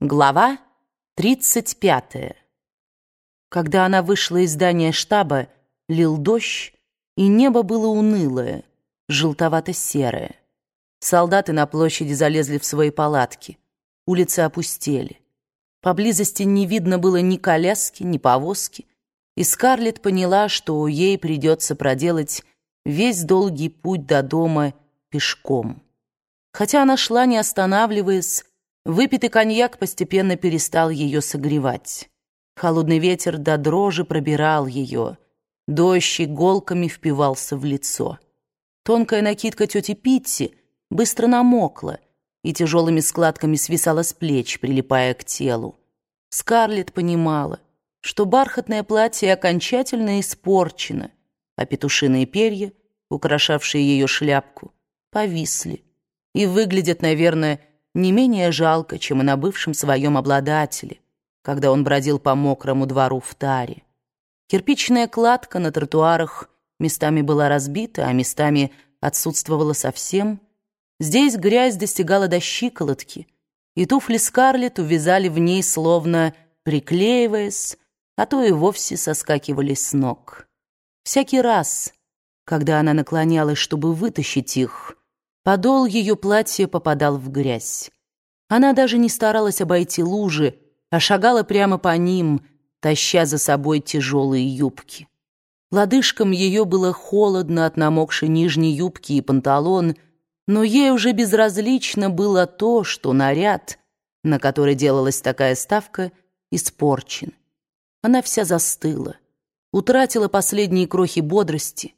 Глава 35. Когда она вышла из здания штаба, лил дождь, и небо было унылое, желтовато-серое. Солдаты на площади залезли в свои палатки. Улицы опустели. Поблизости не видно было ни коляски, ни повозки, и Скарлетт поняла, что ей придется проделать весь долгий путь до дома пешком. Хотя она шла, не останавливаясь, Выпитый коньяк постепенно перестал ее согревать. Холодный ветер до дрожи пробирал ее. Дождь иголками впивался в лицо. Тонкая накидка тети Питти быстро намокла и тяжелыми складками свисала с плеч, прилипая к телу. Скарлетт понимала, что бархатное платье окончательно испорчено, а петушиные перья, украшавшие ее шляпку, повисли и выглядят, наверное, не менее жалко, чем и на бывшем своем обладателе, когда он бродил по мокрому двору в таре. Кирпичная кладка на тротуарах местами была разбита, а местами отсутствовала совсем. Здесь грязь достигала до щиколотки, и туфли Скарлетт увязали в ней, словно приклеиваясь, а то и вовсе соскакивали с ног. Всякий раз, когда она наклонялась, чтобы вытащить их, Подол ее платья попадал в грязь. Она даже не старалась обойти лужи, а шагала прямо по ним, таща за собой тяжелые юбки. Лодыжкам ее было холодно от намокшей нижней юбки и панталон, но ей уже безразлично было то, что наряд, на который делалась такая ставка, испорчен. Она вся застыла, утратила последние крохи бодрости,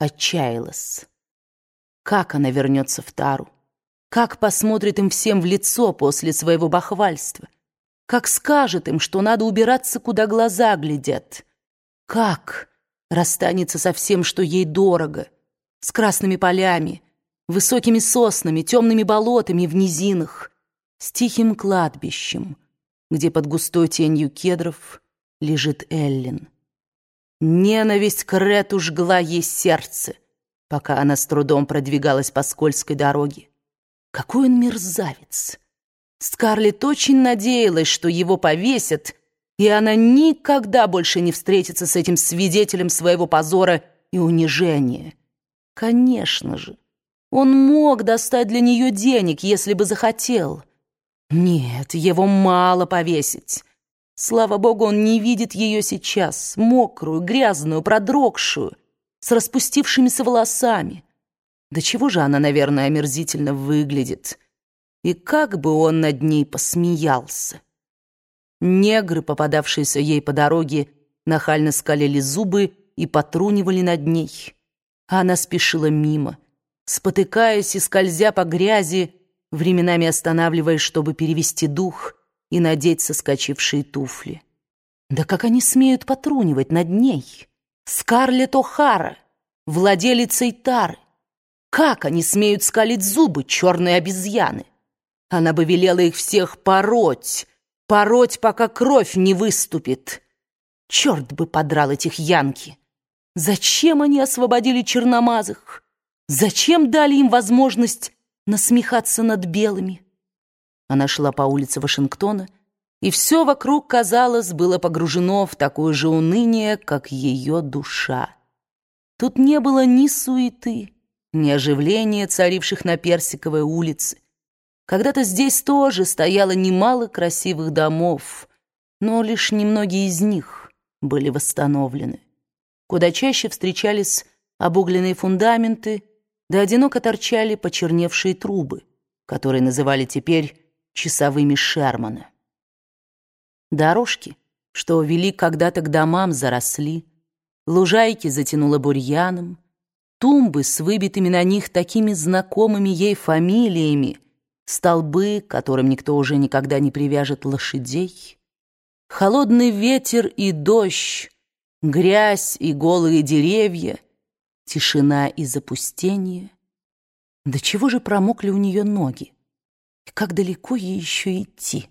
отчаялась. Как она вернется в Тару? Как посмотрит им всем в лицо после своего бахвальства? Как скажет им, что надо убираться, куда глаза глядят? Как расстанется со всем, что ей дорого? С красными полями, высокими соснами, темными болотами в низинах, с тихим кладбищем, где под густой тенью кедров лежит Эллин. Ненависть к Рету жгла ей сердце — пока она с трудом продвигалась по скользкой дороге. Какой он мерзавец! Скарлетт очень надеялась, что его повесят, и она никогда больше не встретится с этим свидетелем своего позора и унижения. Конечно же, он мог достать для нее денег, если бы захотел. Нет, его мало повесить. Слава богу, он не видит ее сейчас, мокрую, грязную, продрогшую, с распустившимися волосами. Да чего же она, наверное, омерзительно выглядит. И как бы он над ней посмеялся. Негры, попадавшиеся ей по дороге, нахально скалили зубы и потрунивали над ней. Она спешила мимо, спотыкаясь и скользя по грязи, временами останавливаясь, чтобы перевести дух и надеть соскочившие туфли. Да как они смеют потрунивать над ней? Скарлетт О'Хара, владелицей Тары. Как они смеют скалить зубы, черные обезьяны? Она бы велела их всех пороть, пороть, пока кровь не выступит. Черт бы подрал этих янки! Зачем они освободили черномазых? Зачем дали им возможность насмехаться над белыми? Она шла по улице Вашингтона, и все вокруг, казалось, было погружено в такое же уныние, как ее душа. Тут не было ни суеты, ни оживления, царивших на Персиковой улице. Когда-то здесь тоже стояло немало красивых домов, но лишь немногие из них были восстановлены. Куда чаще встречались обугленные фундаменты, да одиноко торчали почерневшие трубы, которые называли теперь часовыми Шермана. Дорожки, что вели когда-то к домам, заросли, лужайки затянуло бурьяном, тумбы с выбитыми на них такими знакомыми ей фамилиями, столбы, которым никто уже никогда не привяжет лошадей, холодный ветер и дождь, грязь и голые деревья, тишина и запустение. До чего же промокли у нее ноги? И как далеко ей еще идти?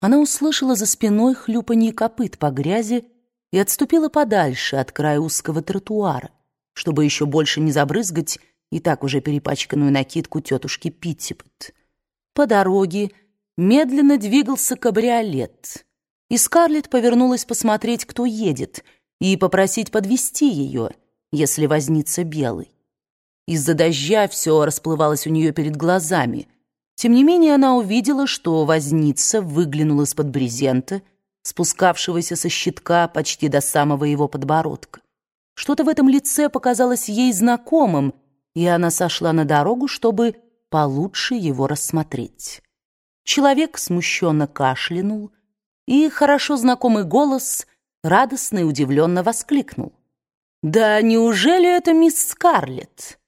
Она услышала за спиной хлюпанье копыт по грязи и отступила подальше от края узкого тротуара, чтобы еще больше не забрызгать и так уже перепачканную накидку тетушки Питтипот. По дороге, медленно двигался кабриолет, и Скарлетт повернулась посмотреть, кто едет, и попросить подвести ее, если вознится белый. Из-за дождя все расплывалось у нее перед глазами. Тем не менее она увидела, что возница выглянул из-под брезента, спускавшегося со щитка почти до самого его подбородка. Что-то в этом лице показалось ей знакомым, и она сошла на дорогу, чтобы получше его рассмотреть. Человек смущенно кашлянул, и хорошо знакомый голос радостно и удивленно воскликнул. «Да неужели это мисс Скарлетт?